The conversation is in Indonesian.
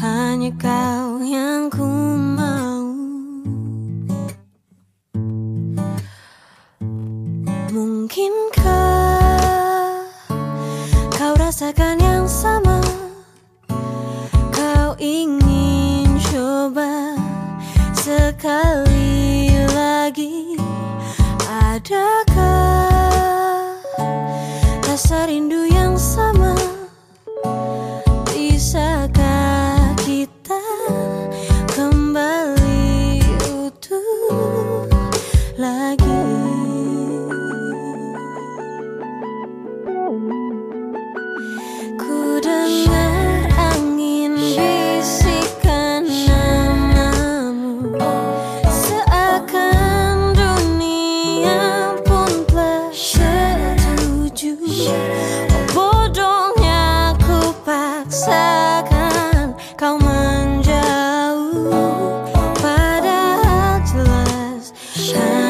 Hanya kau yang ku mau. Mungkinkah Kau rasakan yang sama? Kau ingin coba Sekali lagi? Adakah rasa rindu 山。